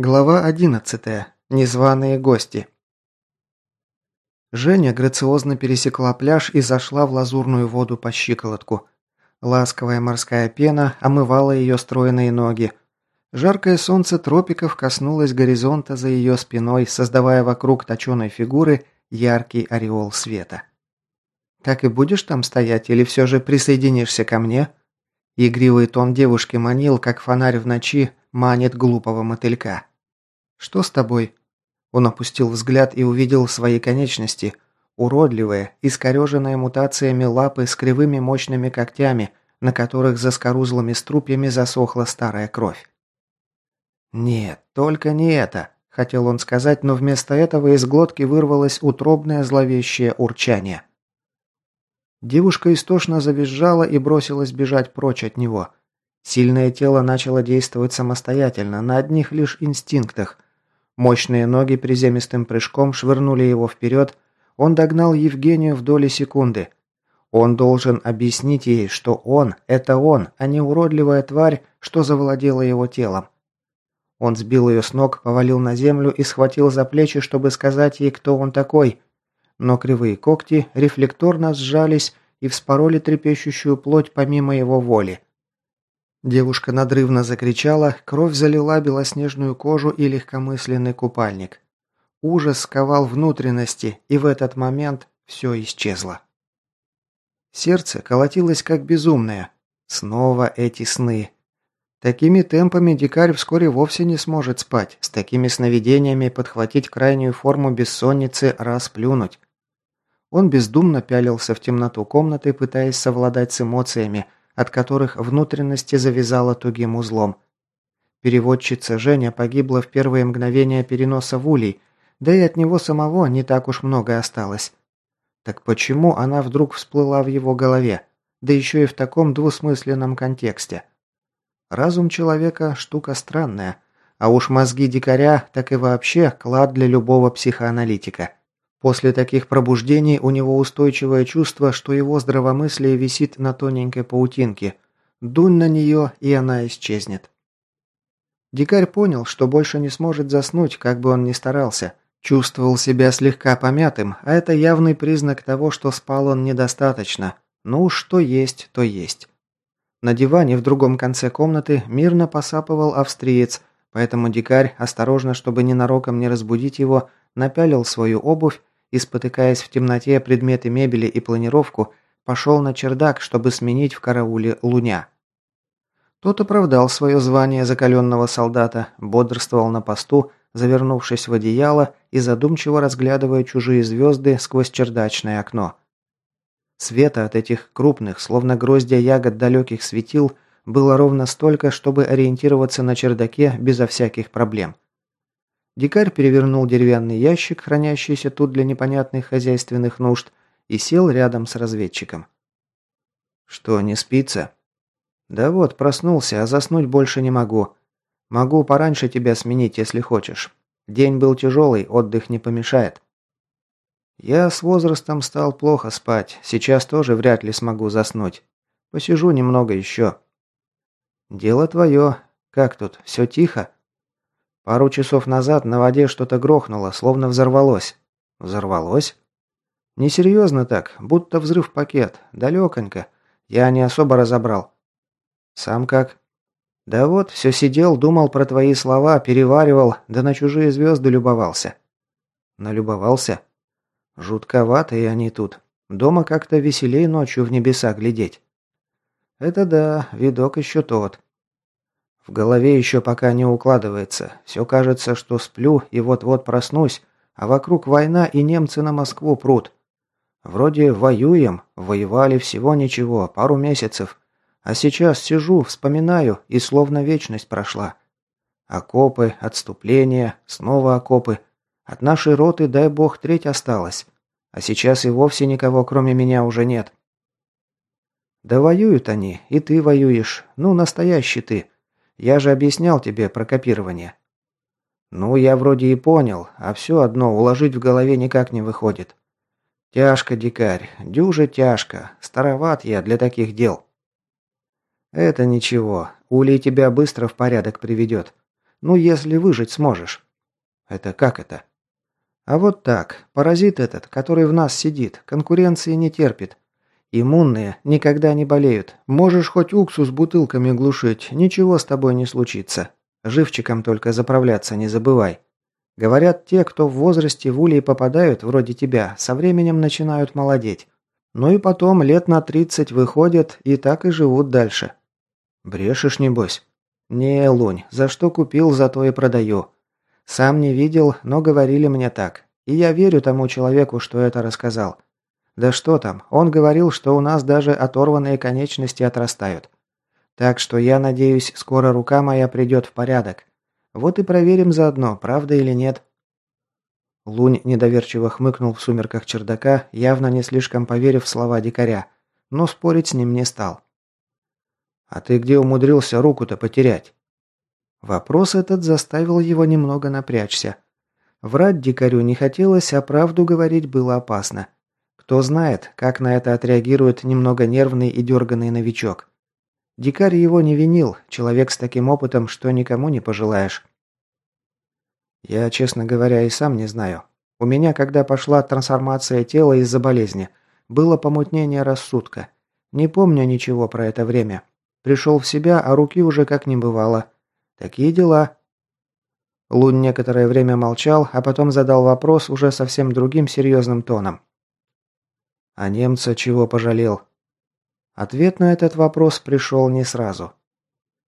Глава 11. Незваные гости. Женя грациозно пересекла пляж и зашла в лазурную воду по щиколотку. Ласковая морская пена омывала ее стройные ноги. Жаркое солнце тропиков коснулось горизонта за ее спиной, создавая вокруг точеной фигуры яркий ореол света. «Так и будешь там стоять или все же присоединишься ко мне?» Игривый тон девушки манил, как фонарь в ночи манит глупого мотылька. «Что с тобой?» Он опустил взгляд и увидел свои конечности. Уродливые, искореженные мутациями лапы с кривыми мощными когтями, на которых за скорузлыми струпьями засохла старая кровь. «Нет, только не это», – хотел он сказать, но вместо этого из глотки вырвалось утробное зловещее урчание. Девушка истошно завизжала и бросилась бежать прочь от него. Сильное тело начало действовать самостоятельно, на одних лишь инстинктах – Мощные ноги приземистым прыжком швырнули его вперед. Он догнал Евгению в доли секунды. Он должен объяснить ей, что он – это он, а не уродливая тварь, что завладела его телом. Он сбил ее с ног, повалил на землю и схватил за плечи, чтобы сказать ей, кто он такой. Но кривые когти рефлекторно сжались и вспороли трепещущую плоть помимо его воли. Девушка надрывно закричала, кровь залила белоснежную кожу и легкомысленный купальник. Ужас сковал внутренности, и в этот момент все исчезло. Сердце колотилось как безумное. Снова эти сны. Такими темпами дикарь вскоре вовсе не сможет спать, с такими сновидениями подхватить крайнюю форму бессонницы, расплюнуть. Он бездумно пялился в темноту комнаты, пытаясь совладать с эмоциями – от которых внутренности завязала тугим узлом. Переводчица Женя погибла в первые мгновения переноса в улей, да и от него самого не так уж много осталось. Так почему она вдруг всплыла в его голове, да еще и в таком двусмысленном контексте? Разум человека – штука странная, а уж мозги дикаря так и вообще клад для любого психоаналитика. После таких пробуждений у него устойчивое чувство, что его здравомыслие висит на тоненькой паутинке. Дунь на нее, и она исчезнет. Дикарь понял, что больше не сможет заснуть, как бы он ни старался. Чувствовал себя слегка помятым, а это явный признак того, что спал он недостаточно. Ну, что есть, то есть. На диване в другом конце комнаты мирно посапывал австриец, поэтому дикарь, осторожно, чтобы ненароком не разбудить его, напялил свою обувь и, спотыкаясь в темноте предметы мебели и планировку, пошел на чердак, чтобы сменить в карауле луня. Тот оправдал свое звание закаленного солдата, бодрствовал на посту, завернувшись в одеяло и задумчиво разглядывая чужие звезды сквозь чердачное окно. Света от этих крупных, словно гроздья ягод далеких светил, было ровно столько, чтобы ориентироваться на чердаке безо всяких проблем. Дикарь перевернул деревянный ящик, хранящийся тут для непонятных хозяйственных нужд, и сел рядом с разведчиком. «Что, не спится?» «Да вот, проснулся, а заснуть больше не могу. Могу пораньше тебя сменить, если хочешь. День был тяжелый, отдых не помешает». «Я с возрастом стал плохо спать, сейчас тоже вряд ли смогу заснуть. Посижу немного еще». «Дело твое. Как тут, все тихо?» Пару часов назад на воде что-то грохнуло, словно взорвалось. Взорвалось? Несерьезно так, будто взрыв пакет. Далеконько. Я не особо разобрал. Сам как? Да вот, все сидел, думал про твои слова, переваривал, да на чужие звезды любовался. Налюбовался? Жутковатые они тут. Дома как-то веселей ночью в небеса глядеть. Это да, видок еще тот. В голове еще пока не укладывается. Все кажется, что сплю и вот-вот проснусь, а вокруг война и немцы на Москву прут. Вроде воюем, воевали всего ничего, пару месяцев. А сейчас сижу, вспоминаю, и словно вечность прошла. Окопы, отступление, снова окопы. От нашей роты, дай бог, треть осталась. А сейчас и вовсе никого, кроме меня, уже нет. Да воюют они, и ты воюешь. Ну, настоящий ты. Я же объяснял тебе про копирование». «Ну, я вроде и понял, а все одно уложить в голове никак не выходит. Тяжко, дикарь, дюже тяжко. Староват я для таких дел». «Это ничего. Улей тебя быстро в порядок приведет. Ну, если выжить сможешь». «Это как это?» «А вот так. Паразит этот, который в нас сидит, конкуренции не терпит. Иммунные никогда не болеют. Можешь хоть уксус бутылками глушить, ничего с тобой не случится. Живчиком только заправляться не забывай. Говорят, те, кто в возрасте в улей попадают, вроде тебя, со временем начинают молодеть. Ну и потом лет на 30 выходят и так и живут дальше. Брешешь, небось? Не, Лунь, за что купил, за то и продаю. Сам не видел, но говорили мне так. И я верю тому человеку, что это рассказал. Да что там, он говорил, что у нас даже оторванные конечности отрастают. Так что я надеюсь, скоро рука моя придет в порядок. Вот и проверим заодно, правда или нет. Лунь недоверчиво хмыкнул в сумерках чердака, явно не слишком поверив в слова дикаря, но спорить с ним не стал. «А ты где умудрился руку-то потерять?» Вопрос этот заставил его немного напрячься. Врать дикарю не хотелось, а правду говорить было опасно. Кто знает, как на это отреагирует немного нервный и дерганный новичок. Дикарь его не винил, человек с таким опытом, что никому не пожелаешь. Я, честно говоря, и сам не знаю. У меня, когда пошла трансформация тела из-за болезни, было помутнение рассудка. Не помню ничего про это время. Пришел в себя, а руки уже как не бывало. Такие дела. Лун некоторое время молчал, а потом задал вопрос уже совсем другим серьезным тоном. А немца чего пожалел? Ответ на этот вопрос пришел не сразу.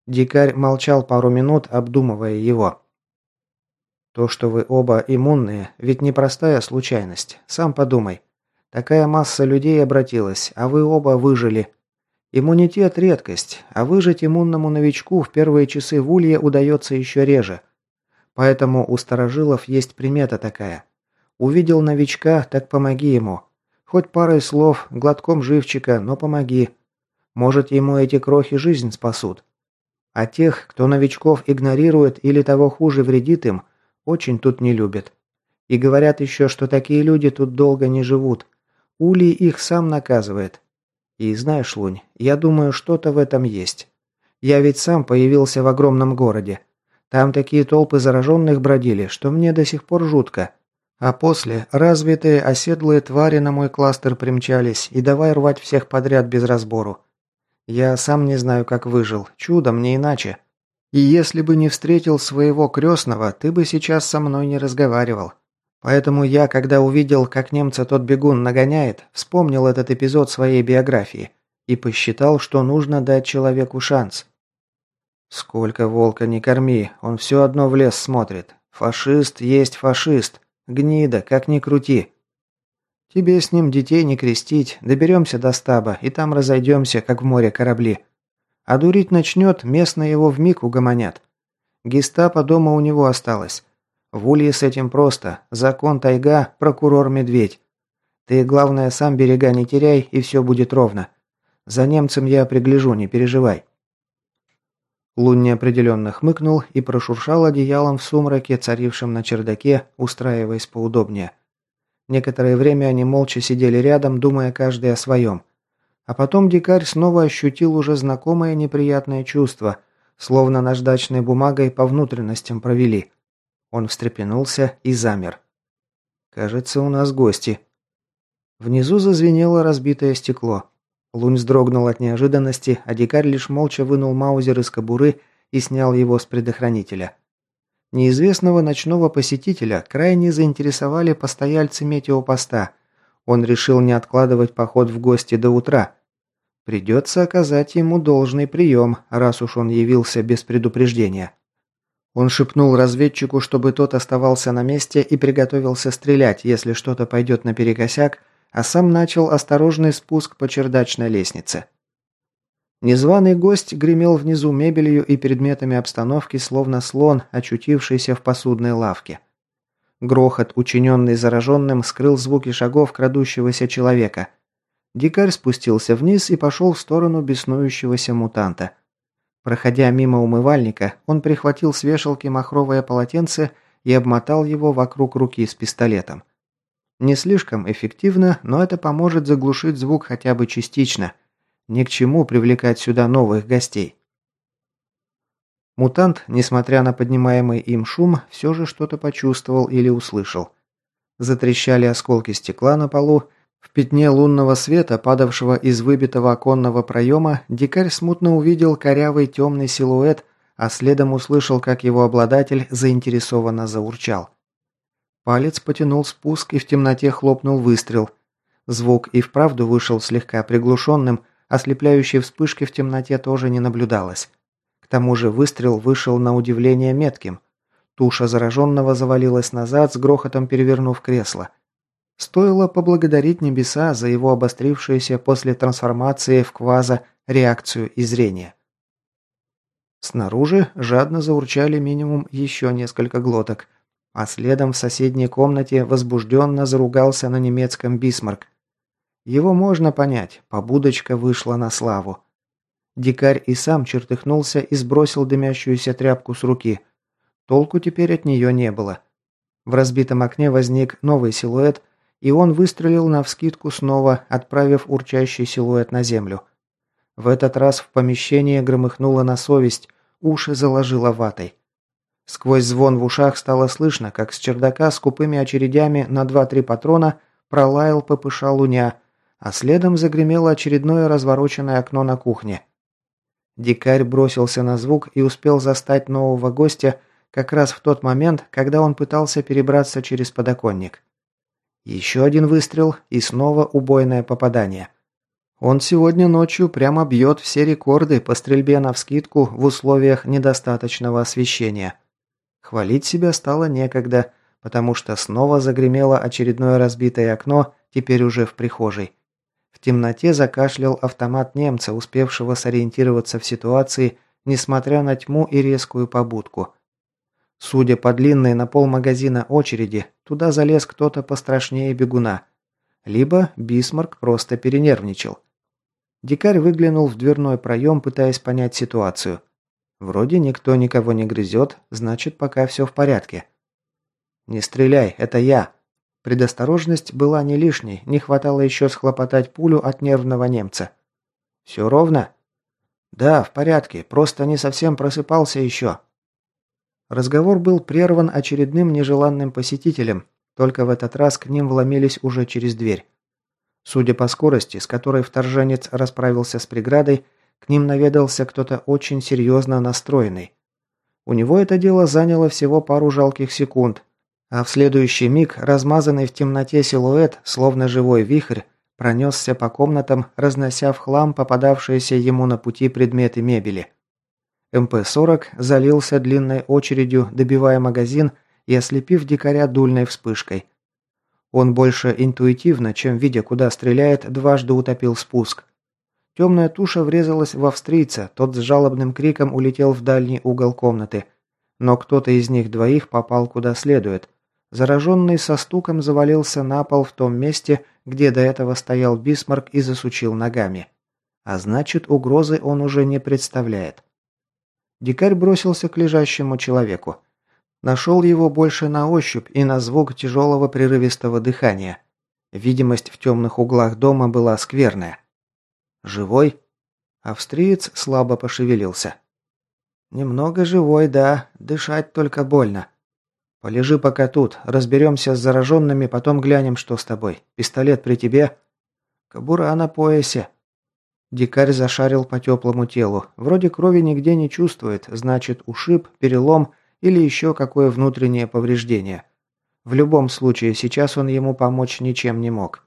Дикарь молчал пару минут, обдумывая его. То, что вы оба иммунные, ведь непростая случайность. Сам подумай. Такая масса людей обратилась, а вы оба выжили. Иммунитет – редкость, а выжить иммунному новичку в первые часы в улье удается еще реже. Поэтому у старожилов есть примета такая. Увидел новичка, так помоги ему. Хоть парой слов, глотком живчика, но помоги. Может, ему эти крохи жизнь спасут. А тех, кто новичков игнорирует или того хуже вредит им, очень тут не любят. И говорят еще, что такие люди тут долго не живут. Улей их сам наказывает. И знаешь, Лунь, я думаю, что-то в этом есть. Я ведь сам появился в огромном городе. Там такие толпы зараженных бродили, что мне до сих пор жутко. А после развитые оседлые твари на мой кластер примчались и давай рвать всех подряд без разбору. Я сам не знаю, как выжил. Чудом, не иначе. И если бы не встретил своего крестного, ты бы сейчас со мной не разговаривал. Поэтому я, когда увидел, как немца тот бегун нагоняет, вспомнил этот эпизод своей биографии и посчитал, что нужно дать человеку шанс. Сколько волка не корми, он все одно в лес смотрит. Фашист есть фашист. Гнида, как ни крути. Тебе с ним детей не крестить, доберемся до стаба, и там разойдемся, как в море корабли. А дурить начнет, местные его вмиг угомонят. Гестапо дома у него осталось. В Улье с этим просто. Закон тайга, прокурор медведь. Ты, главное, сам берега не теряй, и все будет ровно. За немцем я пригляжу, не переживай». Лун неопределенно хмыкнул и прошуршал одеялом в сумраке, царившем на чердаке, устраиваясь поудобнее. Некоторое время они молча сидели рядом, думая каждый о своем. А потом дикарь снова ощутил уже знакомое неприятное чувство, словно наждачной бумагой по внутренностям провели. Он встрепенулся и замер. «Кажется, у нас гости». Внизу зазвенело разбитое стекло. Лунь вздрогнул от неожиданности, а дикарь лишь молча вынул маузер из кобуры и снял его с предохранителя. Неизвестного ночного посетителя крайне заинтересовали постояльцы метеопоста. Он решил не откладывать поход в гости до утра. Придется оказать ему должный прием, раз уж он явился без предупреждения. Он шепнул разведчику, чтобы тот оставался на месте и приготовился стрелять, если что-то пойдет наперекосяк, а сам начал осторожный спуск по чердачной лестнице. Незваный гость гремел внизу мебелью и предметами обстановки, словно слон, очутившийся в посудной лавке. Грохот, учиненный зараженным, скрыл звуки шагов крадущегося человека. Дикарь спустился вниз и пошел в сторону беснующегося мутанта. Проходя мимо умывальника, он прихватил с вешалки махровое полотенце и обмотал его вокруг руки с пистолетом. Не слишком эффективно, но это поможет заглушить звук хотя бы частично. Ни к чему привлекать сюда новых гостей. Мутант, несмотря на поднимаемый им шум, все же что-то почувствовал или услышал. Затрещали осколки стекла на полу, в пятне лунного света, падавшего из выбитого оконного проема, дикарь смутно увидел корявый темный силуэт, а следом услышал, как его обладатель заинтересованно заурчал. Палец потянул спуск, и в темноте хлопнул выстрел. Звук и вправду вышел слегка приглушенным, ослепляющей вспышки в темноте тоже не наблюдалось. К тому же выстрел вышел на удивление метким. Туша зараженного завалилась назад, с грохотом перевернув кресло. Стоило поблагодарить небеса за его обострившуюся после трансформации в кваза реакцию и зрение. Снаружи жадно заурчали минимум еще несколько глоток, а следом в соседней комнате возбужденно заругался на немецком Бисмарк. Его можно понять, побудочка вышла на славу. Дикарь и сам чертыхнулся и сбросил дымящуюся тряпку с руки. Толку теперь от нее не было. В разбитом окне возник новый силуэт, и он выстрелил навскидку снова, отправив урчащий силуэт на землю. В этот раз в помещение громыхнуло на совесть, уши заложило ватой. Сквозь звон в ушах стало слышно, как с чердака с купыми очередями на два-три патрона пролаял ППШ «Луня», а следом загремело очередное развороченное окно на кухне. Дикарь бросился на звук и успел застать нового гостя как раз в тот момент, когда он пытался перебраться через подоконник. Еще один выстрел и снова убойное попадание. Он сегодня ночью прямо бьет все рекорды по стрельбе навскидку в условиях недостаточного освещения. Хвалить себя стало некогда, потому что снова загремело очередное разбитое окно, теперь уже в прихожей. В темноте закашлял автомат немца, успевшего сориентироваться в ситуации, несмотря на тьму и резкую побудку. Судя по длинной на пол магазина очереди, туда залез кто-то пострашнее бегуна. Либо Бисмарк просто перенервничал. Дикарь выглянул в дверной проем, пытаясь понять ситуацию. Вроде никто никого не грызет, значит, пока все в порядке. «Не стреляй, это я!» Предосторожность была не лишней, не хватало еще схлопотать пулю от нервного немца. «Все ровно?» «Да, в порядке, просто не совсем просыпался еще», Разговор был прерван очередным нежеланным посетителем, только в этот раз к ним вломились уже через дверь. Судя по скорости, с которой вторженец расправился с преградой, к ним наведался кто-то очень серьезно настроенный. У него это дело заняло всего пару жалких секунд, а в следующий миг размазанный в темноте силуэт, словно живой вихрь, пронесся по комнатам, разнося в хлам попадавшиеся ему на пути предметы мебели. МП-40 залился длинной очередью, добивая магазин и ослепив дикаря дульной вспышкой. Он больше интуитивно, чем видя, куда стреляет, дважды утопил спуск. Темная туша врезалась в австрийца, тот с жалобным криком улетел в дальний угол комнаты. Но кто-то из них двоих попал куда следует. Зараженный со стуком завалился на пол в том месте, где до этого стоял Бисмарк и засучил ногами. А значит, угрозы он уже не представляет. Дикарь бросился к лежащему человеку. Нашел его больше на ощупь и на звук тяжелого прерывистого дыхания. Видимость в темных углах дома была скверная. «Живой?» Австриец слабо пошевелился. «Немного живой, да. Дышать только больно. Полежи пока тут. Разберемся с зараженными, потом глянем, что с тобой. Пистолет при тебе?» «Кобура на поясе. Дикарь зашарил по теплому телу. Вроде крови нигде не чувствует, значит ушиб, перелом или еще какое внутреннее повреждение. В любом случае, сейчас он ему помочь ничем не мог.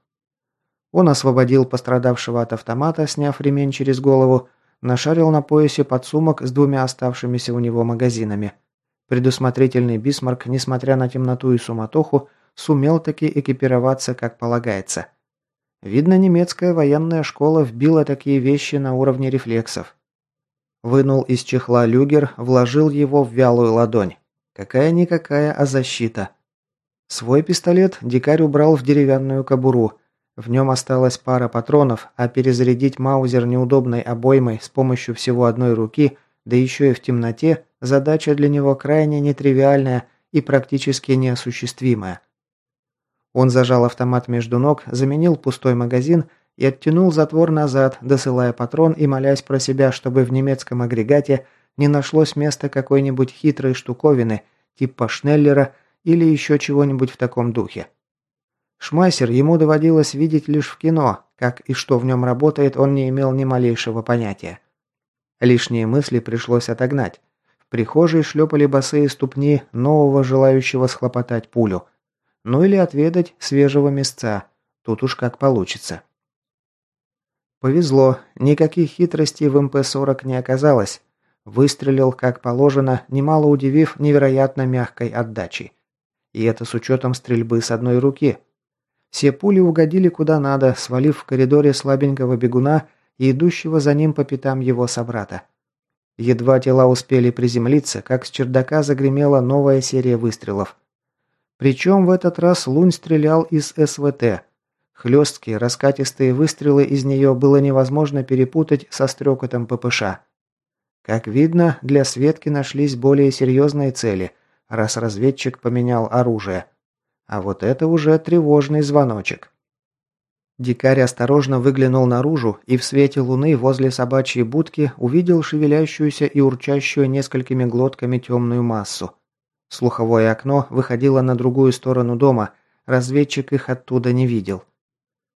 Он освободил пострадавшего от автомата, сняв ремень через голову, нашарил на поясе подсумок с двумя оставшимися у него магазинами. Предусмотрительный Бисмарк, несмотря на темноту и суматоху, сумел таки экипироваться как полагается. Видно, немецкая военная школа вбила такие вещи на уровне рефлексов. Вынул из чехла люгер, вложил его в вялую ладонь. Какая-никакая, а защита. Свой пистолет дикарь убрал в деревянную кобуру. В нем осталась пара патронов, а перезарядить маузер неудобной обоймой с помощью всего одной руки, да еще и в темноте, задача для него крайне нетривиальная и практически неосуществимая. Он зажал автомат между ног, заменил пустой магазин и оттянул затвор назад, досылая патрон и молясь про себя, чтобы в немецком агрегате не нашлось места какой-нибудь хитрой штуковины, типа Шнеллера или еще чего-нибудь в таком духе. Шмайсер ему доводилось видеть лишь в кино, как и что в нем работает, он не имел ни малейшего понятия. Лишние мысли пришлось отогнать. В прихожей шлепали босые ступни нового желающего схлопотать пулю. Ну или отведать свежего мясца. Тут уж как получится. Повезло, никаких хитростей в МП-40 не оказалось. Выстрелил как положено, немало удивив невероятно мягкой отдачей. И это с учетом стрельбы с одной руки. Все пули угодили куда надо, свалив в коридоре слабенького бегуна и идущего за ним по пятам его собрата. Едва тела успели приземлиться, как с чердака загремела новая серия выстрелов. Причем в этот раз Лунь стрелял из СВТ. Хлесткие, раскатистые выстрелы из нее было невозможно перепутать со стрекотом ППШ. Как видно, для Светки нашлись более серьезные цели, раз разведчик поменял оружие. А вот это уже тревожный звоночек. Дикарь осторожно выглянул наружу и в свете луны возле собачьей будки увидел шевелящуюся и урчащую несколькими глотками темную массу. Слуховое окно выходило на другую сторону дома, разведчик их оттуда не видел.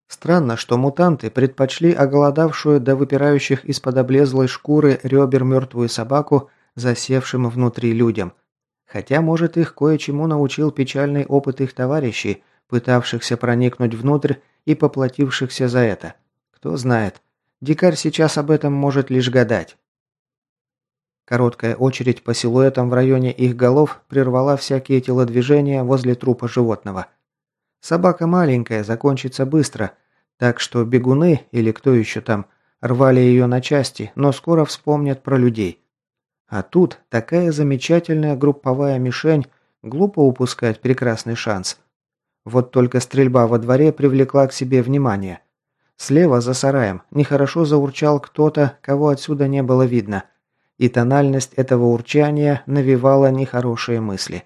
Странно, что мутанты предпочли оголодавшую до выпирающих из-под облезлой шкуры ребер мертвую собаку засевшим внутри людям. Хотя, может, их кое-чему научил печальный опыт их товарищей, пытавшихся проникнуть внутрь и поплатившихся за это. Кто знает. Дикарь сейчас об этом может лишь гадать. Короткая очередь по силуэтам в районе их голов прервала всякие телодвижения возле трупа животного. Собака маленькая, закончится быстро, так что бегуны, или кто еще там, рвали ее на части, но скоро вспомнят про людей. А тут такая замечательная групповая мишень, глупо упускать прекрасный шанс – вот только стрельба во дворе привлекла к себе внимание. Слева, за сараем, нехорошо заурчал кто-то, кого отсюда не было видно. И тональность этого урчания навевала нехорошие мысли.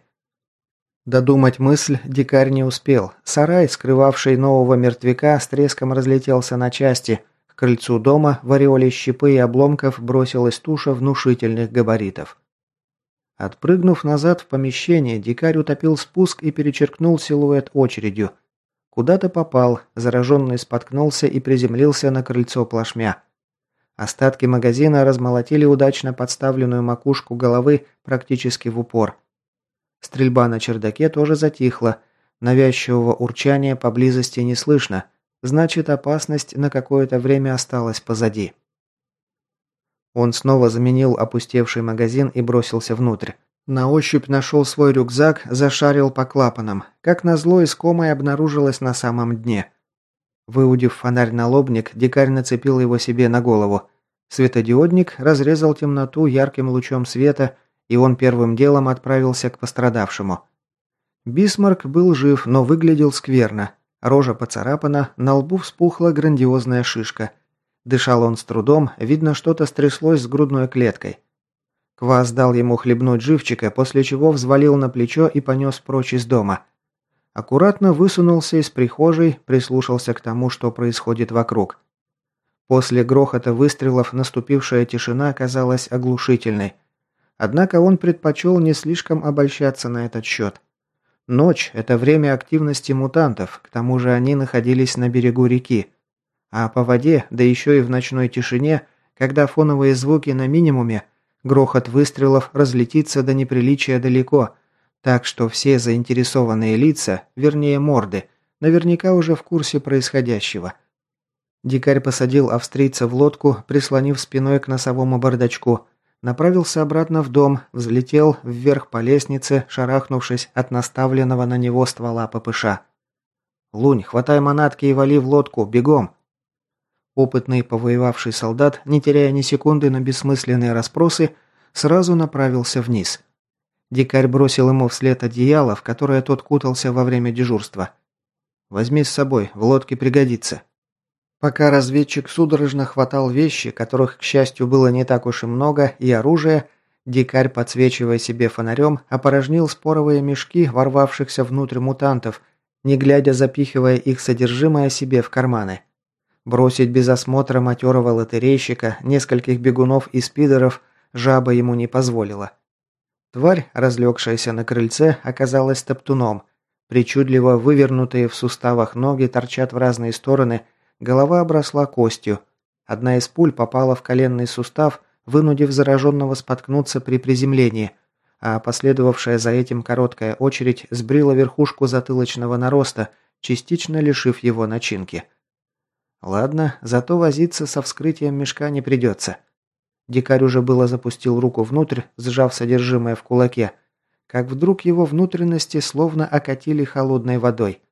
Додумать мысль дикарь не успел. Сарай, скрывавший нового мертвяка, с треском разлетелся на части. К крыльцу дома в ореоле щепы и обломков бросилась туша внушительных габаритов. Отпрыгнув назад в помещение, дикарь утопил спуск и перечеркнул силуэт очередью. Куда-то попал, зараженный споткнулся и приземлился на крыльцо плашмя. Остатки магазина размолотили удачно подставленную макушку головы практически в упор. Стрельба на чердаке тоже затихла. Навязчивого урчания поблизости не слышно. Значит, опасность на какое-то время осталась позади. Он снова заменил опустевший магазин и бросился внутрь. На ощупь нашел свой рюкзак, зашарил по клапанам. Как назло, искомое обнаружилось на самом дне. Выудив фонарь на лобник, дикарь нацепил его себе на голову. Светодиодник разрезал темноту ярким лучом света, и он первым делом отправился к пострадавшему. Бисмарк был жив, но выглядел скверно. Рожа поцарапана, на лбу вспухла грандиозная шишка – Дышал он с трудом, видно, что-то стряслось с грудной клеткой. Квас дал ему хлебнуть живчика, после чего взвалил на плечо и понес прочь из дома. Аккуратно высунулся из прихожей, прислушался к тому, что происходит вокруг. После грохота выстрелов наступившая тишина казалась оглушительной. Однако он предпочел не слишком обольщаться на этот счет. Ночь – это время активности мутантов, к тому же они находились на берегу реки. А по воде, да еще и в ночной тишине, когда фоновые звуки на минимуме, грохот выстрелов разлетится до неприличия далеко, так что все заинтересованные лица, вернее морды, наверняка уже в курсе происходящего. Дикарь посадил австрийца в лодку, прислонив спиной к носовому бардачку, направился обратно в дом, взлетел вверх по лестнице, шарахнувшись от наставленного на него ствола ППШ. «Лунь, хватай манатки и вали в лодку, бегом!» Опытный повоевавший солдат, не теряя ни секунды на бессмысленные расспросы, сразу направился вниз. Дикарь бросил ему вслед одеяло, в которое тот кутался во время дежурства. «Возьми с собой, в лодке пригодится». Пока разведчик судорожно хватал вещи, которых, к счастью, было не так уж и много, и оружие, дикарь, подсвечивая себе фонарем, опорожнил споровые мешки ворвавшихся внутрь мутантов, не глядя запихивая их содержимое себе в карманы. Бросить без осмотра матерого лотерейщика, нескольких бегунов и спидеров, жаба ему не позволила. Тварь, разлегшаяся на крыльце, оказалась топтуном. Причудливо вывернутые в суставах ноги торчат в разные стороны, голова обросла костью. Одна из пуль попала в коленный сустав, вынудив зараженного споткнуться при приземлении, а последовавшая за этим короткая очередь сбрила верхушку затылочного нароста, частично лишив его начинки. Ладно, зато возиться со вскрытием мешка не придется. Дикарь уже было запустил руку внутрь, сжав содержимое в кулаке, как вдруг его внутренности словно окатили холодной водой.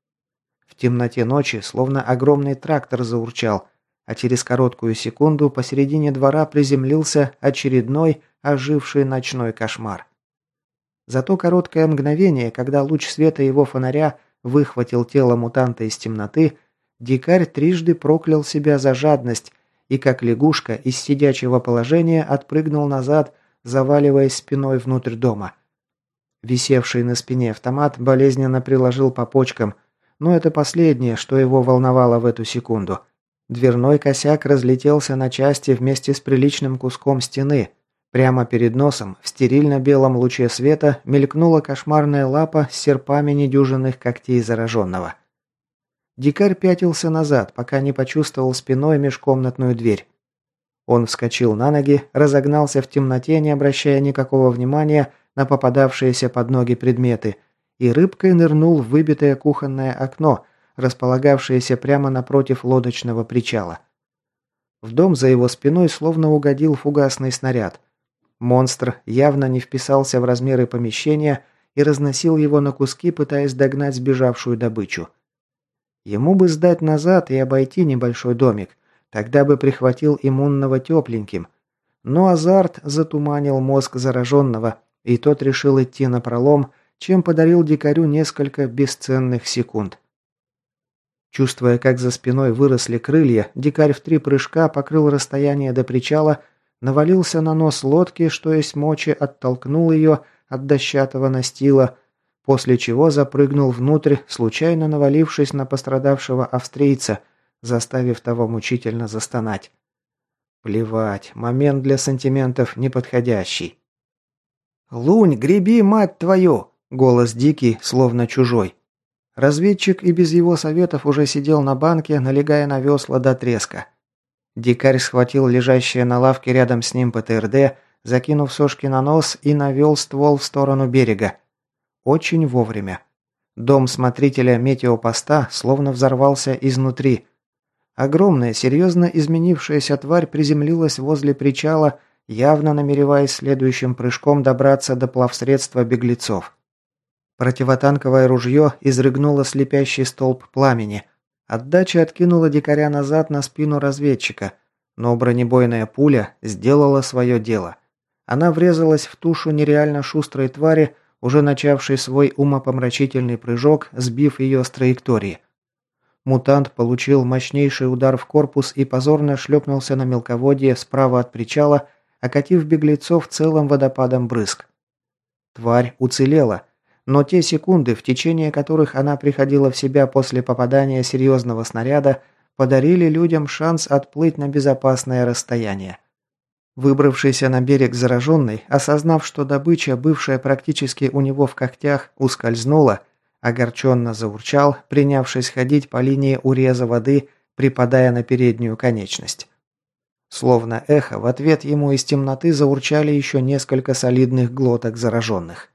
В темноте ночи словно огромный трактор заурчал, а через короткую секунду посередине двора приземлился очередной оживший ночной кошмар. За то короткое мгновение, когда луч света его фонаря выхватил тело мутанта из темноты, дикарь трижды проклял себя за жадность и, как лягушка, из сидячего положения отпрыгнул назад, заваливаясь спиной внутрь дома. Висевший на спине автомат болезненно приложил по почкам, но это последнее, что его волновало в эту секунду. Дверной косяк разлетелся на части вместе с приличным куском стены. Прямо перед носом, в стерильно-белом луче света, мелькнула кошмарная лапа с серпами недюжинных когтей зараженного. Дикарь пятился назад, пока не почувствовал спиной межкомнатную дверь. Он вскочил на ноги, разогнался в темноте, не обращая никакого внимания на попадавшиеся под ноги предметы, и рыбкой нырнул в выбитое кухонное окно, располагавшееся прямо напротив лодочного причала. В дом за его спиной словно угодил фугасный снаряд. Монстр явно не вписался в размеры помещения и разносил его на куски, пытаясь догнать сбежавшую добычу. Ему бы сдать назад и обойти небольшой домик, тогда бы прихватил иммунного тепленьким. Но азарт затуманил мозг зараженного, и тот решил идти на пролом, чем подарил дикарю несколько бесценных секунд. Чувствуя, как за спиной выросли крылья, дикарь в три прыжка покрыл расстояние до причала, навалился на нос лодки, что есть мочи, оттолкнул ее от дощатого настила, после чего запрыгнул внутрь, случайно навалившись на пострадавшего австрийца, заставив того мучительно застонать. Плевать, момент для сантиментов неподходящий. «Лунь, греби, мать твою!» Голос дикий, словно чужой. Разведчик и без его советов уже сидел на банке, налегая на весла до треска. Дикарь схватил лежащее на лавке рядом с ним ПТРД, закинув сошки на нос и навел ствол в сторону берега. Очень вовремя. Дом смотрителя метеопоста словно взорвался изнутри. Огромная, серьезно изменившаяся тварь приземлилась возле причала, явно намереваясь следующим прыжком добраться до плавсредства беглецов. Противотанковое ружье изрыгнуло слепящий столб пламени. Отдача откинула дикаря назад на спину разведчика, но бронебойная пуля сделала свое дело. Она врезалась в тушу нереально шустрой твари, уже начавший свой умопомрачительный прыжок, сбив ее с траектории. Мутант получил мощнейший удар в корпус и позорно шлепнулся на мелководье справа от причала, окатив беглецов целым водопадом брызг. Тварь уцелела, но те секунды, в течение которых она приходила в себя после попадания серьезного снаряда, подарили людям шанс отплыть на безопасное расстояние. Выбравшийся на берег зараженный, осознав, что добыча, бывшая практически у него в когтях, ускользнула, огорченно заурчал, принявшись ходить по линии уреза воды, припадая на переднюю конечность. Словно эхо, в ответ ему из темноты заурчали еще несколько солидных глоток зараженных.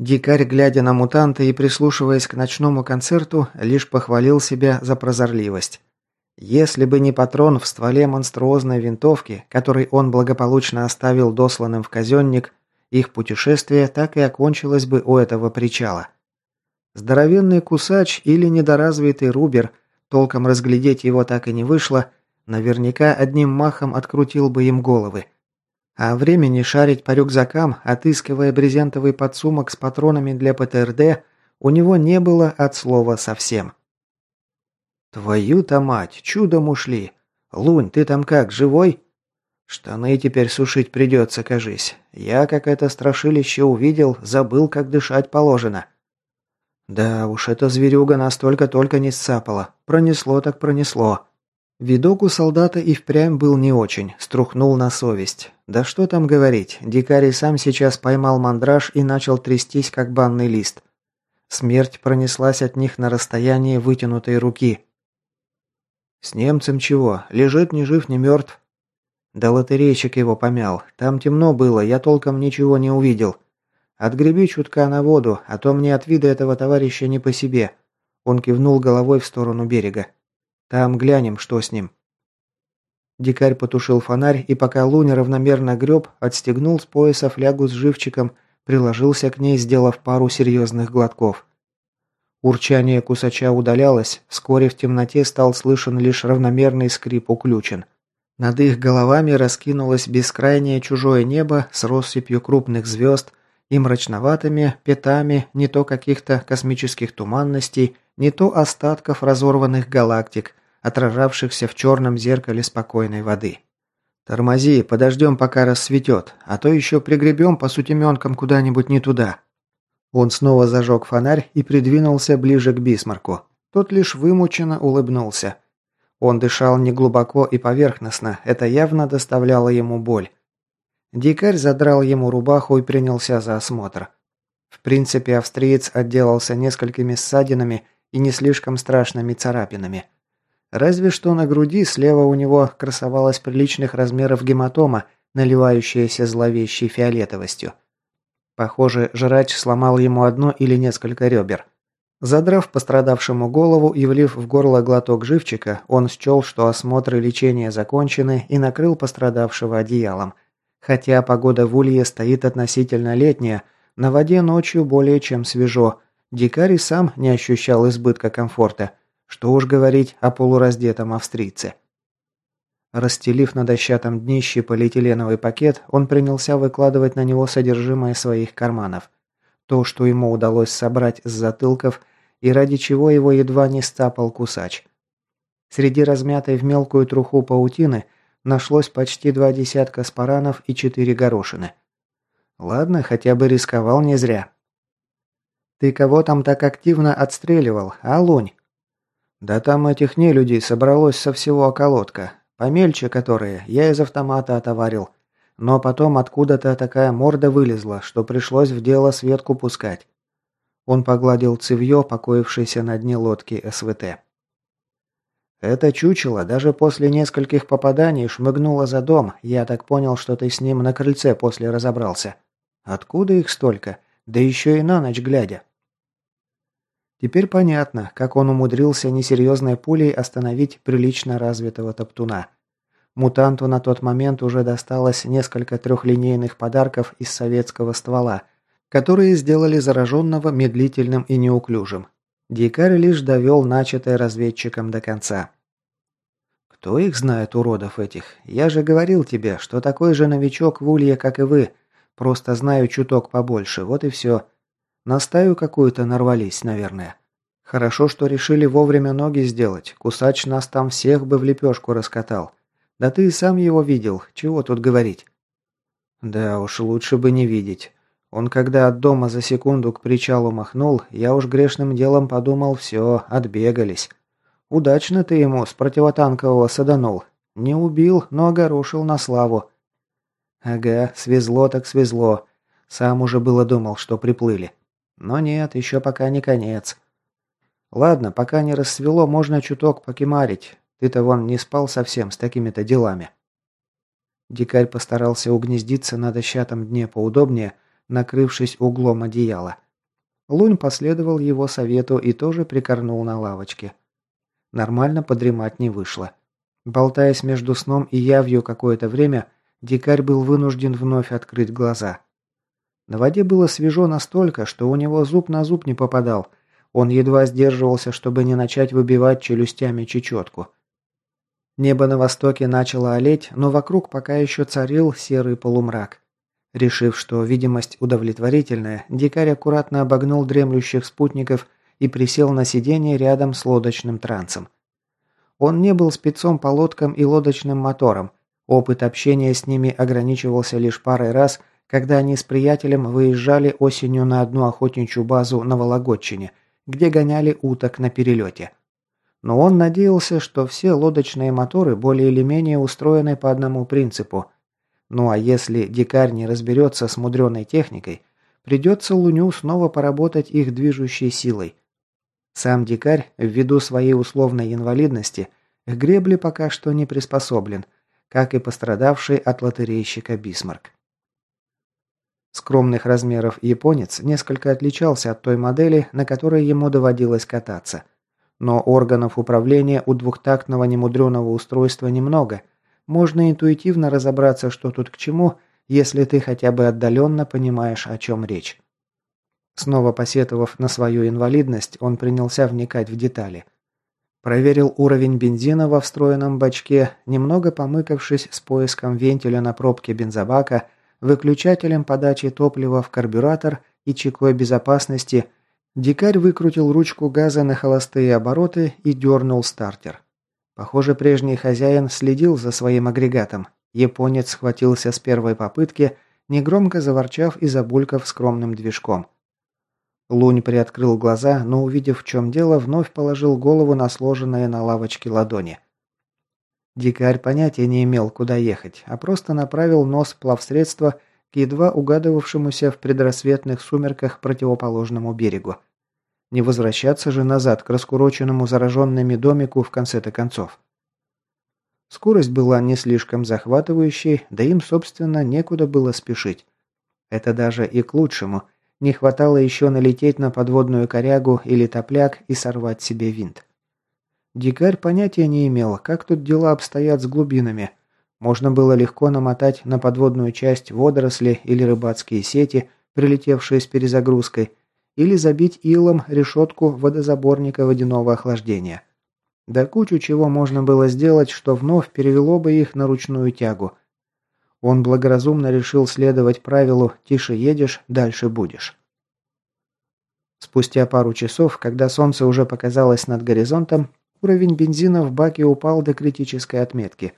Дикарь, глядя на мутанта и прислушиваясь к ночному концерту, лишь похвалил себя за прозорливость. Если бы не патрон в стволе монструозной винтовки, который он благополучно оставил досланным в казенник, их путешествие так и окончилось бы у этого причала. Здоровенный кусач или недоразвитый рубер, толком разглядеть его так и не вышло, наверняка одним махом открутил бы им головы. А времени шарить по рюкзакам, отыскивая брезентовый подсумок с патронами для ПТРД, у него не было от слова совсем. «Твою-то мать, чудом ушли! Лунь, ты там как, живой?» «Штаны теперь сушить придется, кажись. Я, как это страшилище увидел, забыл, как дышать положено». «Да уж, эта зверюга настолько только не сцапала. Пронесло так пронесло». Видок у солдата и впрямь был не очень, струхнул на совесть. Да что там говорить, дикарь сам сейчас поймал мандраж и начал трястись, как банный лист. Смерть пронеслась от них на расстоянии вытянутой руки. «С немцем чего? Лежит ни жив, ни мертв». Да лотерейщик его помял. Там темно было, я толком ничего не увидел. Отгреби чутка на воду, а то мне от вида этого товарища не по себе. Он кивнул головой в сторону берега. Там глянем, что с ним. Дикарь потушил фонарь и пока Лунь равномерно греб, отстегнул с пояса флягу с живчиком, приложился к ней, сделав пару серьезных глотков. Урчание кусача удалялось, вскоре в темноте стал слышен лишь равномерный скрип уключен. Над их головами раскинулось бескрайнее чужое небо с россыпью крупных звезд и мрачноватыми пятами не то каких-то космических туманностей, не то остатков разорванных галактик, отражавшихся в черном зеркале спокойной воды. «Тормози, подождем, пока рассветет, а то еще пригребем по сутеменкам куда-нибудь не туда». Он снова зажег фонарь и придвинулся ближе к Бисмарку. Тот лишь вымученно улыбнулся. Он дышал неглубоко и поверхностно, это явно доставляло ему боль. Дикарь задрал ему рубаху и принялся за осмотр. В принципе, австриец отделался несколькими ссадинами и не слишком страшными царапинами. Разве что на груди слева у него красовалась приличных размеров гематома, наливающаяся зловещей фиолетовостью. Похоже, жрач сломал ему одно или несколько ребер. Задрав пострадавшему голову и влив в горло глоток живчика, он счел, что осмотр и лечение закончены и накрыл пострадавшего одеялом. Хотя погода в Улье стоит относительно летняя, на воде ночью более чем свежо, Дикарь сам не ощущал избытка комфорта. Что уж говорить о полураздетом австрийце. Расстелив на дощатом днище полиэтиленовый пакет, он принялся выкладывать на него содержимое своих карманов. То, что ему удалось собрать с затылков, и ради чего его едва не стапал кусач. Среди размятой в мелкую труху паутины нашлось почти два десятка спаранов и четыре горошины. Ладно, хотя бы рисковал не зря. Ты кого там так активно отстреливал, а, Лунь?» «Да там этих нелюдей собралось со всего околотка. Помельче которые, я из автомата отоварил. Но потом откуда-то такая морда вылезла, что пришлось в дело Светку пускать». Он погладил цевьё, покоившееся на дне лодки СВТ. «Это чучело даже после нескольких попаданий шмыгнуло за дом. Я так понял, что ты с ним на крыльце после разобрался. Откуда их столько? Да еще и на ночь глядя». Теперь понятно, как он умудрился несерьезной пулей остановить прилично развитого топтуна. Мутанту на тот момент уже досталось несколько трехлинейных подарков из советского ствола, которые сделали зараженного медлительным и неуклюжим. Дикарь лишь довел начатое разведчиком до конца. «Кто их знает, уродов этих? Я же говорил тебе, что такой же новичок в улье, как и вы. Просто знаю чуток побольше, вот и все. На стаю какую-то нарвались, наверное. Хорошо, что решили вовремя ноги сделать. Кусач нас там всех бы в лепешку раскатал. Да ты и сам его видел, чего тут говорить. Да уж, лучше бы не видеть. Он когда от дома за секунду к причалу махнул, я уж грешным делом подумал, все, отбегались. Удачно ты ему с противотанкового саданул. Не убил, но огорошил на славу. Ага, свезло так свезло. Сам уже было думал, что приплыли. Но нет, еще пока не конец. Ладно, пока не рассвело, можно чуток покемарить. Ты-то вон не спал совсем с такими-то делами. Дикарь постарался угнездиться на дощатом дне поудобнее, накрывшись углом одеяла. Лунь последовал его совету и тоже прикорнул на лавочке. Нормально подремать не вышло. Болтаясь между сном и явью какое-то время, дикарь был вынужден вновь открыть глаза. На воде было свежо настолько, что у него зуб на зуб не попадал. Он едва сдерживался, чтобы не начать выбивать челюстями чечетку. Небо на востоке начало олеть, но вокруг пока еще царил серый полумрак. Решив, что видимость удовлетворительная, дикарь аккуратно обогнул дремлющих спутников и присел на сиденье рядом с лодочным трансом. Он не был спецом по лодкам и лодочным моторам. Опыт общения с ними ограничивался лишь парой раз – когда они с приятелем выезжали осенью на одну охотничью базу на Вологодчине, где гоняли уток на перелете. Но он надеялся, что все лодочные моторы более или менее устроены по одному принципу. Ну а если дикарь не разберется с мудреной техникой, придется Луню снова поработать их движущей силой. Сам дикарь, ввиду своей условной инвалидности, к гребле пока что не приспособлен, как и пострадавший от лотерейщика Бисмарк. Скромных размеров японец несколько отличался от той модели, на которой ему доводилось кататься. Но органов управления у двухтактного немудреного устройства немного. Можно интуитивно разобраться, что тут к чему, если ты хотя бы отдаленно понимаешь, о чем речь. Снова посетовав на свою инвалидность, он принялся вникать в детали. Проверил уровень бензина во встроенном бачке, немного помыкавшись с поиском вентиля на пробке бензобака, выключателем подачи топлива в карбюратор и чекой безопасности, дикарь выкрутил ручку газа на холостые обороты и дернул стартер. Похоже, прежний хозяин следил за своим агрегатом. Японец схватился с первой попытки, негромко заворчав и забулькав скромным движком. Лунь приоткрыл глаза, но, увидев, в чем дело, вновь положил голову на сложенные на лавочке ладони. Дикарь понятия не имел, куда ехать, а просто направил нос плавсредства к едва угадывавшемуся в предрассветных сумерках противоположному берегу. Не возвращаться же назад к раскуроченному зараженными домику в конце-то концов. Скорость была не слишком захватывающей, да им, собственно, некуда было спешить. Это даже и к лучшему. Не хватало еще налететь на подводную корягу или топляк и сорвать себе винт. Дикарь понятия не имел, как тут дела обстоят с глубинами. Можно было легко намотать на подводную часть водоросли или рыбацкие сети, прилетевшие с перезагрузкой, или забить илом решетку водозаборника водяного охлаждения. Да кучу чего можно было сделать, что вновь перевело бы их на ручную тягу. Он благоразумно решил следовать правилу «тише едешь, дальше будешь». Спустя пару часов, когда солнце уже показалось над горизонтом, Уровень бензина в баке упал до критической отметки.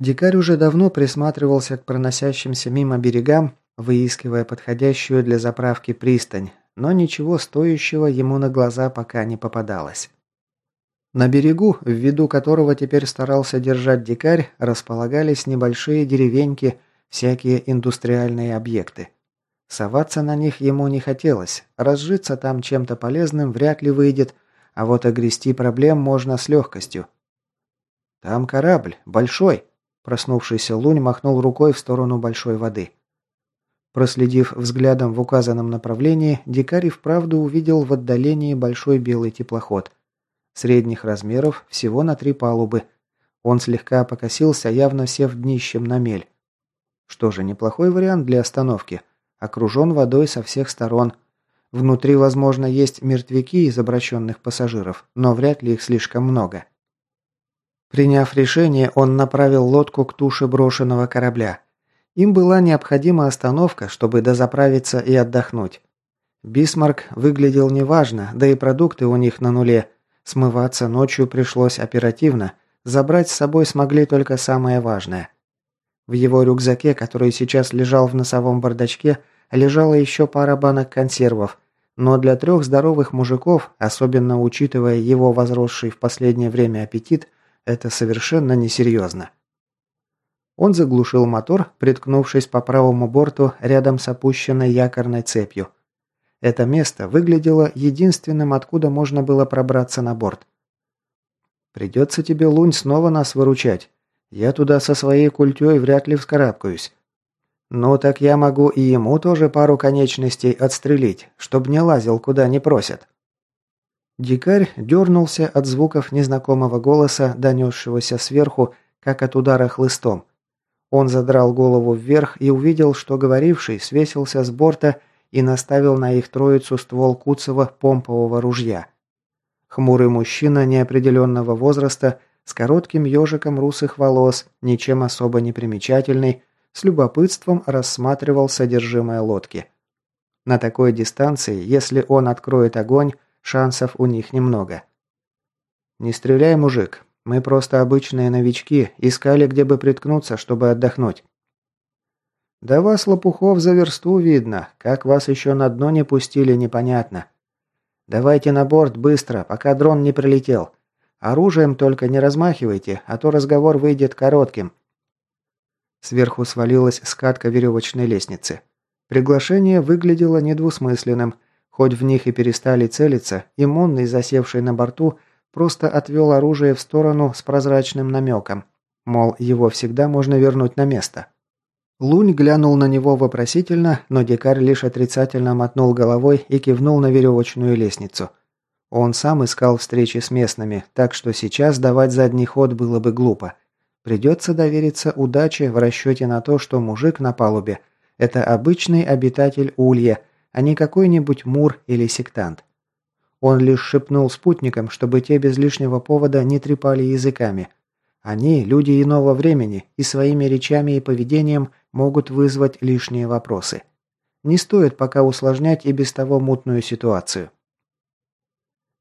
Дикарь уже давно присматривался к проносящимся мимо берегам, выискивая подходящую для заправки пристань, но ничего стоящего ему на глаза пока не попадалось. На берегу, в виду которого теперь старался держать дикарь, располагались небольшие деревеньки, всякие индустриальные объекты. Соваться на них ему не хотелось, разжиться там чем-то полезным вряд ли выйдет, а вот огрести проблем можно с легкостью. «Там корабль, большой!» Проснувшийся лунь махнул рукой в сторону большой воды. Проследив взглядом в указанном направлении, дикарь вправду увидел в отдалении большой белый теплоход. Средних размеров, всего на три палубы. Он слегка покосился, явно сев днищем на мель. Что же, неплохой вариант для остановки. Окружен водой со всех сторон – Внутри, возможно, есть мертвяки из обращенных пассажиров, но вряд ли их слишком много. Приняв решение, он направил лодку к туше брошенного корабля. Им была необходима остановка, чтобы дозаправиться и отдохнуть. Бисмарк выглядел неважно, да и продукты у них на нуле. Смываться ночью пришлось оперативно, забрать с собой смогли только самое важное. В его рюкзаке, который сейчас лежал в носовом бардачке, лежала еще пара банок консервов, но для трех здоровых мужиков, особенно учитывая его возросший в последнее время аппетит, это совершенно несерьезно. Он заглушил мотор, приткнувшись по правому борту рядом с опущенной якорной цепью. Это место выглядело единственным, откуда можно было пробраться на борт. «Придется тебе, Лунь, снова нас выручать. Я туда со своей культей вряд ли вскарабкаюсь. «Ну так я могу и ему тоже пару конечностей отстрелить, чтоб не лазил, куда не просят». Дикарь дернулся от звуков незнакомого голоса, донесшегося сверху, как от удара хлыстом. Он задрал голову вверх и увидел, что говоривший свесился с борта и наставил на их троицу ствол Куцева помпового ружья. Хмурый мужчина неопределенного возраста с коротким ежиком русых волос, ничем особо не примечательный, с любопытством рассматривал содержимое лодки. На такой дистанции, если он откроет огонь, шансов у них немного. «Не стреляй, мужик. Мы просто обычные новички, искали, где бы приткнуться, чтобы отдохнуть». «Да вас, лопухов, за версту видно. Как вас еще на дно не пустили, непонятно. Давайте на борт быстро, пока дрон не прилетел. Оружием только не размахивайте, а то разговор выйдет коротким». Сверху свалилась скатка веревочной лестницы. Приглашение выглядело недвусмысленным. Хоть в них и перестали целиться, иммунный, засевший на борту, просто отвел оружие в сторону с прозрачным намеком. Мол, его всегда можно вернуть на место. Лунь глянул на него вопросительно, но дикарь лишь отрицательно мотнул головой и кивнул на веревочную лестницу. Он сам искал встречи с местными, так что сейчас давать задний ход было бы глупо. Придется довериться удаче в расчете на то, что мужик на палубе – это обычный обитатель Улья, а не какой-нибудь мур или сектант. Он лишь шепнул спутникам, чтобы те без лишнего повода не трепали языками. Они – люди иного времени, и своими речами и поведением могут вызвать лишние вопросы. Не стоит пока усложнять и без того мутную ситуацию.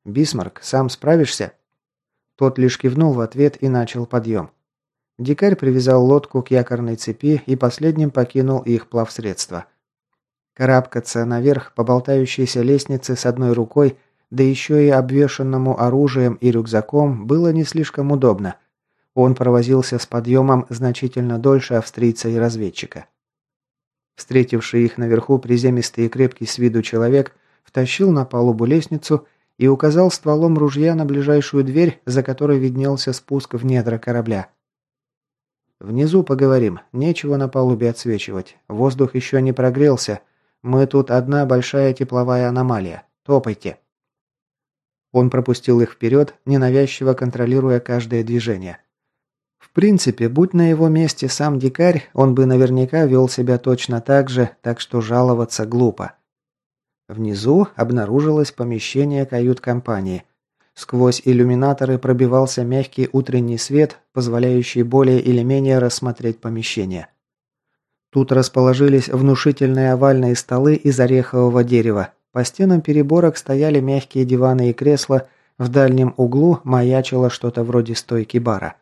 «Бисмарк, сам справишься?» Тот лишь кивнул в ответ и начал подъем. Дикарь привязал лодку к якорной цепи и последним покинул их плавсредство. Карабкаться наверх по болтающейся лестнице с одной рукой, да еще и обвешенному оружием и рюкзаком, было не слишком удобно. Он провозился с подъемом значительно дольше австрийца и разведчика. Встретивший их наверху приземистый и крепкий с виду человек втащил на палубу лестницу и указал стволом ружья на ближайшую дверь, за которой виднелся спуск в недра корабля. «Внизу поговорим. Нечего на палубе отсвечивать. Воздух еще не прогрелся. Мы тут одна большая тепловая аномалия. Топайте». Он пропустил их вперед, ненавязчиво контролируя каждое движение. Принципе, будь на его месте сам дикарь, он бы наверняка вел себя точно так же, так что жаловаться глупо. Внизу обнаружилось помещение кают-компании – Сквозь иллюминаторы пробивался мягкий утренний свет, позволяющий более или менее рассмотреть помещение. Тут расположились внушительные овальные столы из орехового дерева. По стенам переборок стояли мягкие диваны и кресла, в дальнем углу маячило что-то вроде стойки бара.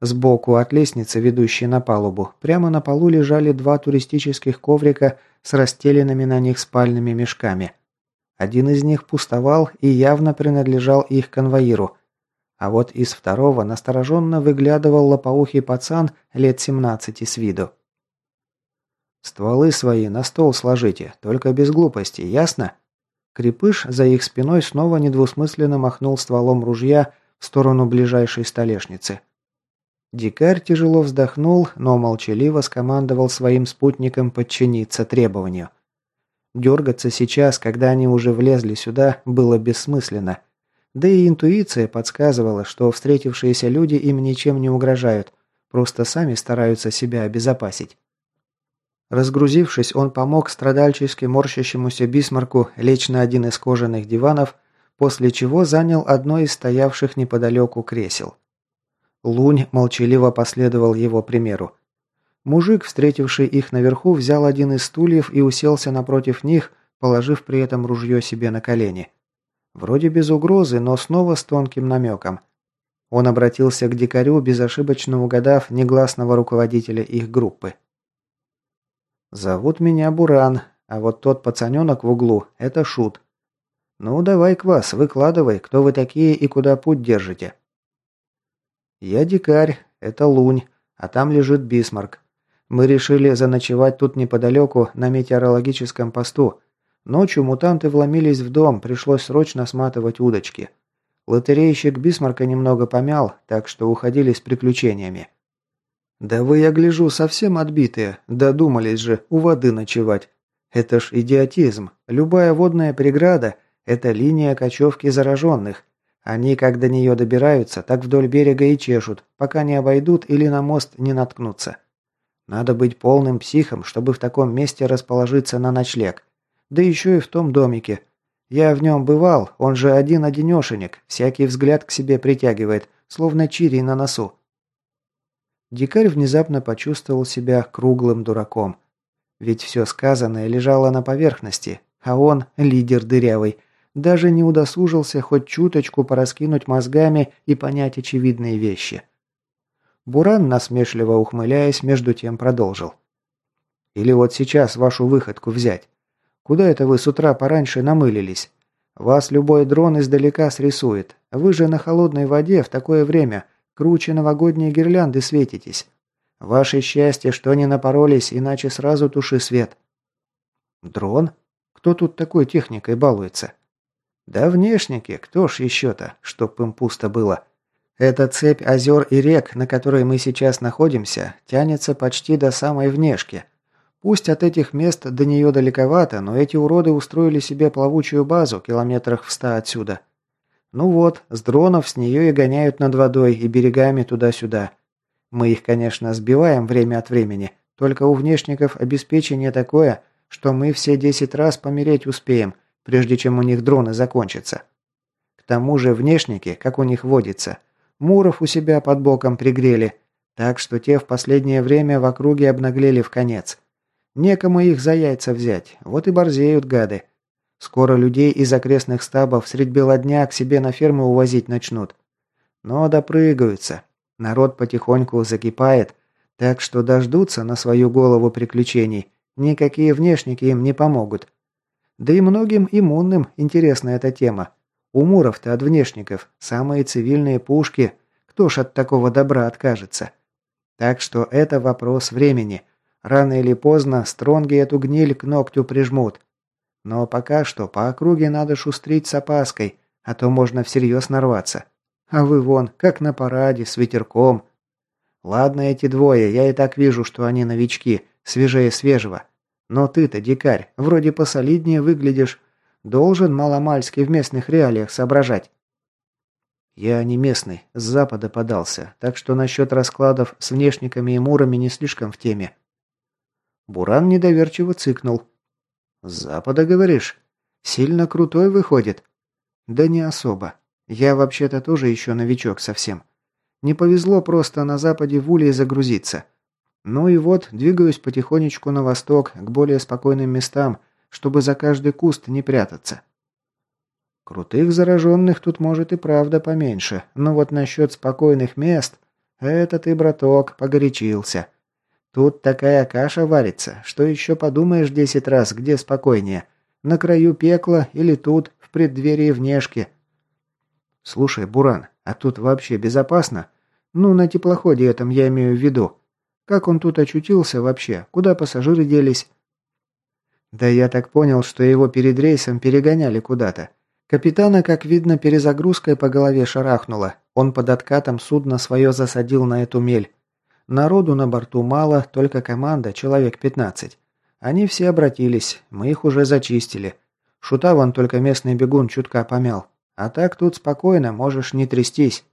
Сбоку от лестницы, ведущей на палубу, прямо на полу лежали два туристических коврика с расстеленными на них спальными мешками. Один из них пустовал и явно принадлежал их конвоиру. А вот из второго настороженно выглядывал лопоухий пацан лет 17 с виду. «Стволы свои на стол сложите, только без глупости, ясно?» Крепыш за их спиной снова недвусмысленно махнул стволом ружья в сторону ближайшей столешницы. Дикарь тяжело вздохнул, но молчаливо скомандовал своим спутникам подчиниться требованию. Дергаться сейчас, когда они уже влезли сюда, было бессмысленно. Да и интуиция подсказывала, что встретившиеся люди им ничем не угрожают, просто сами стараются себя обезопасить. Разгрузившись, он помог страдальчески морщащемуся Бисмарку лечь на один из кожаных диванов, после чего занял одно из стоявших неподалеку кресел. Лунь молчаливо последовал его примеру. Мужик, встретивший их наверху, взял один из стульев и уселся напротив них, положив при этом ружье себе на колени. Вроде без угрозы, но снова с тонким намеком. Он обратился к дикарю, безошибочно угадав негласного руководителя их группы. «Зовут меня Буран, а вот тот пацаненок в углу – это Шут. Ну, давай к вас, выкладывай, кто вы такие и куда путь держите». «Я дикарь, это Лунь, а там лежит Бисмарк. Мы решили заночевать тут неподалеку, на метеорологическом посту. Ночью мутанты вломились в дом, пришлось срочно сматывать удочки. Лотерейщик Бисмарка немного помял, так что уходили с приключениями. «Да вы, я гляжу, совсем отбитые. Додумались же у воды ночевать. Это ж идиотизм. Любая водная преграда – это линия кочевки зараженных. Они, как до нее добираются, так вдоль берега и чешут, пока не обойдут или на мост не наткнутся. Надо быть полным психом, чтобы в таком месте расположиться на ночлег. Да еще и в том домике. Я в нем бывал, он же один-одинешенек, всякий взгляд к себе притягивает, словно чирий на носу. Дикарь внезапно почувствовал себя круглым дураком. Ведь все сказанное лежало на поверхности, а он, лидер дырявый, даже не удосужился хоть чуточку пораскинуть мозгами и понять очевидные вещи. Буран, насмешливо ухмыляясь, между тем продолжил. «Или вот сейчас вашу выходку взять. Куда это вы с утра пораньше намылились? Вас любой дрон издалека срисует. Вы же на холодной воде в такое время круче новогодние гирлянды светитесь. Ваше счастье, что не напоролись, иначе сразу туши свет. Дрон? Кто тут такой техникой балуется? Да внешники, кто ж еще-то, чтоб им пусто было. Эта цепь озер и рек, на которой мы сейчас находимся, тянется почти до самой внешки. Пусть от этих мест до нее далековато, но эти уроды устроили себе плавучую базу километрах в ста отсюда. Ну вот, с дронов с нее и гоняют над водой и берегами туда-сюда. Мы их, конечно, сбиваем время от времени, только у внешников обеспечение такое, что мы все 10 раз помереть успеем, прежде чем у них дроны закончатся. К тому же внешники, как у них водится, муров у себя под боком пригрели, так что те в последнее время в округе обнаглели в конец. Некому их за яйца взять, вот и борзеют гады. Скоро людей из окрестных стабов средь бела дня к себе на ферму увозить начнут. Но допрыгаются. Народ потихоньку закипает, так что дождутся на свою голову приключений. Никакие внешники им не помогут. Да и многим иммунным интересна эта тема. У муров-то от внешников самые цивильные пушки. Кто ж от такого добра откажется? Так что это вопрос времени. Рано или поздно стронги эту гниль к ногтю прижмут. Но пока что по округе надо шустрить с опаской, а то можно всерьез нарваться. А вы вон, как на параде, с ветерком. Ладно эти двое, я и так вижу, что они новички, свежее свежего. Но ты-то, дикарь, вроде посолиднее выглядишь. Должен маломальски в местных реалиях соображать. Я не местный, с запада подался, так что насчет раскладов с внешниками и мурами не слишком в теме. Буран недоверчиво цыкнул. «С запада, говоришь? Сильно крутой выходит?» «Да не особо. Я вообще-то тоже еще новичок совсем. Не повезло просто на западе в улей загрузиться. Ну и вот, двигаюсь потихонечку на восток, к более спокойным местам, чтобы за каждый куст не прятаться. Крутых зараженных тут может и правда поменьше, но вот насчет спокойных мест... Это ты, браток, погорячился. Тут такая каша варится, что еще подумаешь десять раз, где спокойнее. На краю пекла или тут, в преддверии внешки. Слушай, Буран, а тут вообще безопасно? Ну, на теплоходе этом я имею в виду. Как он тут очутился вообще? Куда пассажиры делись? Да я так понял, что его перед рейсом перегоняли куда-то. Капитана, как видно, перезагрузкой по голове шарахнуло. Он под откатом судно свое засадил на эту мель. Народу на борту мало, только команда, человек 15. Они все обратились, мы их уже зачистили. Шута вон только местный бегун чутка помял. А так тут спокойно, можешь не трястись.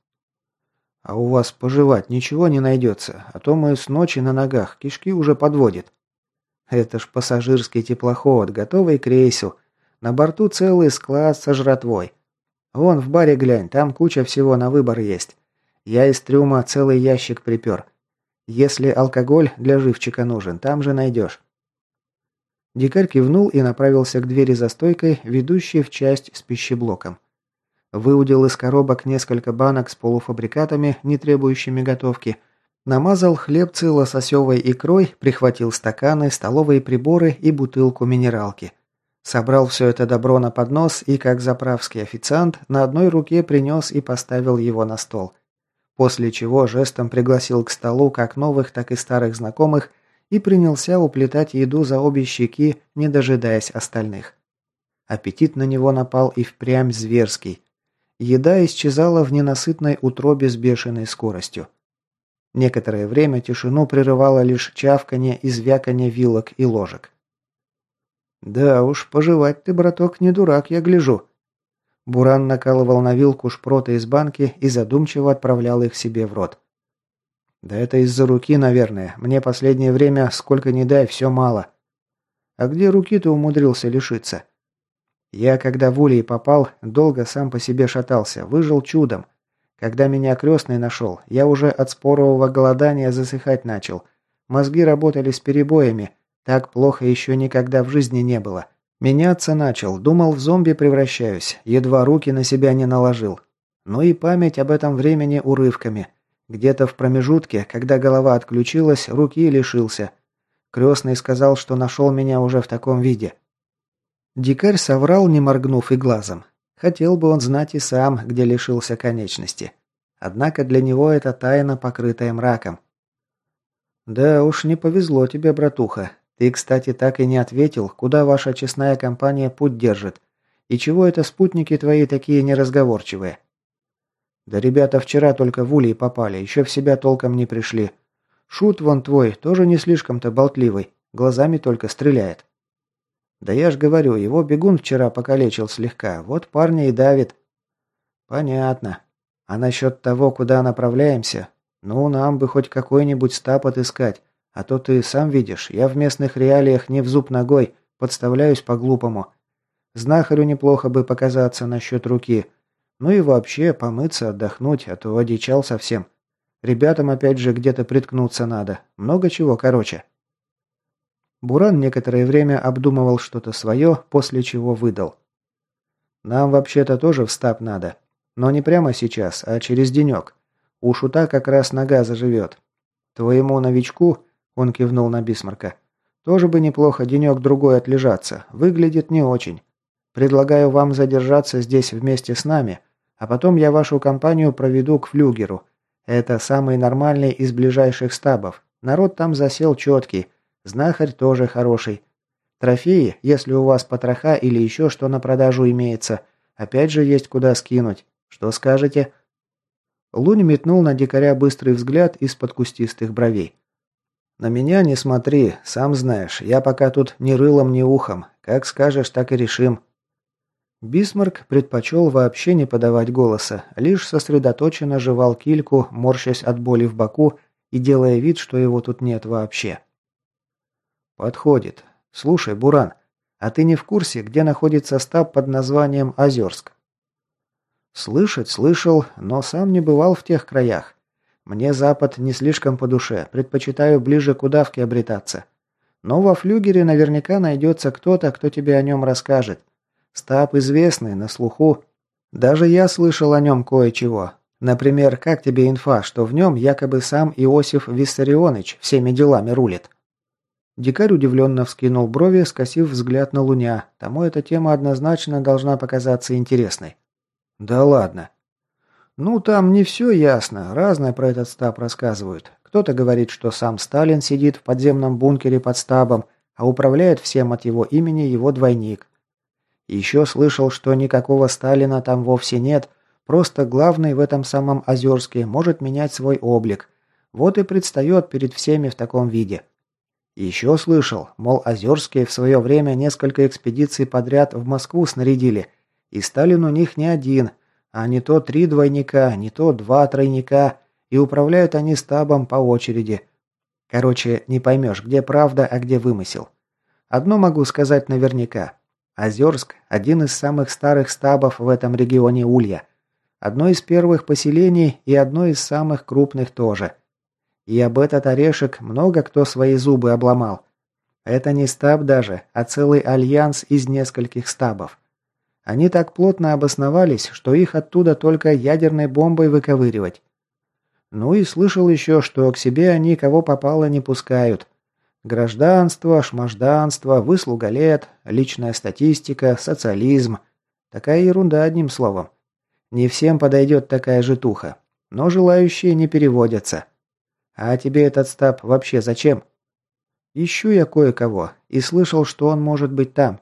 «А у вас пожевать ничего не найдется, а то мы с ночи на ногах, кишки уже подводит». «Это ж пассажирский теплоход, готовый к рейсу. На борту целый склад со жратвой. Вон в баре глянь, там куча всего на выбор есть. Я из трюма целый ящик припер. Если алкоголь для живчика нужен, там же найдешь». Дикарь кивнул и направился к двери за стойкой, ведущей в часть с пищеблоком. Выудил из коробок несколько банок с полуфабрикатами, не требующими готовки. Намазал хлебцы лососевой икрой, прихватил стаканы, столовые приборы и бутылку минералки. Собрал все это добро на поднос и, как заправский официант, на одной руке принес и поставил его на стол. После чего жестом пригласил к столу как новых, так и старых знакомых и принялся уплетать еду за обе щеки, не дожидаясь остальных. Аппетит на него напал и впрямь зверский. Еда исчезала в ненасытной утробе с бешеной скоростью. Некоторое время тишину прерывало лишь чавканье и звяканье вилок и ложек. «Да уж, пожевать ты, браток, не дурак, я гляжу». Буран накалывал на вилку шпроты из банки и задумчиво отправлял их себе в рот. «Да это из-за руки, наверное. Мне последнее время, сколько ни дай, все мало». «А где руки ты умудрился лишиться?» Я, когда в улей попал, долго сам по себе шатался, выжил чудом. Когда меня крестный нашел, я уже от спорового голодания засыхать начал. Мозги работали с перебоями. Так плохо еще никогда в жизни не было. Меняться начал, думал, в зомби превращаюсь, едва руки на себя не наложил. Ну и память об этом времени урывками. Где-то в промежутке, когда голова отключилась, руки лишился. Крестный сказал, что нашел меня уже в таком виде. Дикарь соврал, не моргнув и глазом. Хотел бы он знать и сам, где лишился конечности. Однако для него это тайна, покрытая мраком. «Да уж не повезло тебе, братуха. Ты, кстати, так и не ответил, куда ваша честная компания путь держит. И чего это спутники твои такие неразговорчивые?» «Да ребята вчера только в улей попали, еще в себя толком не пришли. Шут вон твой, тоже не слишком-то болтливый, глазами только стреляет». «Да я ж говорю, его бегун вчера покалечил слегка, вот парня и давит». «Понятно. А насчет того, куда направляемся? Ну, нам бы хоть какой-нибудь стап отыскать, а то ты сам видишь, я в местных реалиях не в зуб ногой, подставляюсь по-глупому. Знахарю неплохо бы показаться насчет руки. Ну и вообще, помыться, отдохнуть, а то одичал совсем. Ребятам опять же где-то приткнуться надо. Много чего, короче». Буран некоторое время обдумывал что-то свое, после чего выдал. «Нам вообще-то тоже в стаб надо. Но не прямо сейчас, а через денек. У шута как раз нога заживет. Твоему новичку, он кивнул на Бисмарка, тоже бы неплохо денек-другой отлежаться. Выглядит не очень. Предлагаю вам задержаться здесь вместе с нами, а потом я вашу компанию проведу к флюгеру. Это самый нормальный из ближайших стабов. Народ там засел четкий. Знахарь тоже хороший. Трофеи, если у вас потроха или еще что на продажу имеется, опять же есть куда скинуть. Что скажете?» Лунь метнул на дикаря быстрый взгляд из-под кустистых бровей. «На меня не смотри, сам знаешь, я пока тут ни рылом, ни ухом. Как скажешь, так и решим». Бисмарк предпочел вообще не подавать голоса, лишь сосредоточенно жевал кильку, морщась от боли в боку и делая вид, что его тут нет вообще. «Подходит. Слушай, Буран, а ты не в курсе, где находится стаб под названием Озерск?» Слышать слышал, но сам не бывал в тех краях. Мне Запад не слишком по душе, предпочитаю ближе к удавке обретаться. Но во флюгере наверняка найдется кто-то, кто тебе о нем расскажет. Стаб известный, на слуху. Даже я слышал о нем кое-чего. Например, как тебе инфа, что в нем якобы сам Иосиф Виссарионович всеми делами рулит? Дикарь удивленно вскинул брови, скосив взгляд на Луня. Тому эта тема однозначно должна показаться интересной. Да ладно. Ну, там не все ясно. Разное про этот стаб рассказывают. Кто-то говорит, что сам Сталин сидит в подземном бункере под стабом, а управляет всем от его имени его двойник. Еще слышал, что никакого Сталина там вовсе нет, просто главный в этом самом Озерске может менять свой облик. Вот и предстает перед всеми в таком виде. Еще слышал, мол, Озерские в свое время несколько экспедиций подряд в Москву снарядили – и Сталин у них не один, а не то три двойника, не то два тройника, и управляют они стабом по очереди. Короче, не поймешь, где правда, а где вымысел. Одно могу сказать наверняка. Озерск – один из самых старых стабов в этом регионе Улья. Одно из первых поселений и одно из самых крупных тоже. И об этот орешек много кто свои зубы обломал. Это не стаб даже, а целый альянс из нескольких стабов. Они так плотно обосновались, что их оттуда только ядерной бомбой выковыривать. Ну и слышал еще, что к себе они кого попало не пускают. Гражданство, шмажданство, выслуга лет, личная статистика, социализм. Такая ерунда одним словом. Не всем подойдет такая житуха. Но желающие не переводятся. А тебе этот стаб вообще зачем? Ищу я кое-кого и слышал, что он может быть там.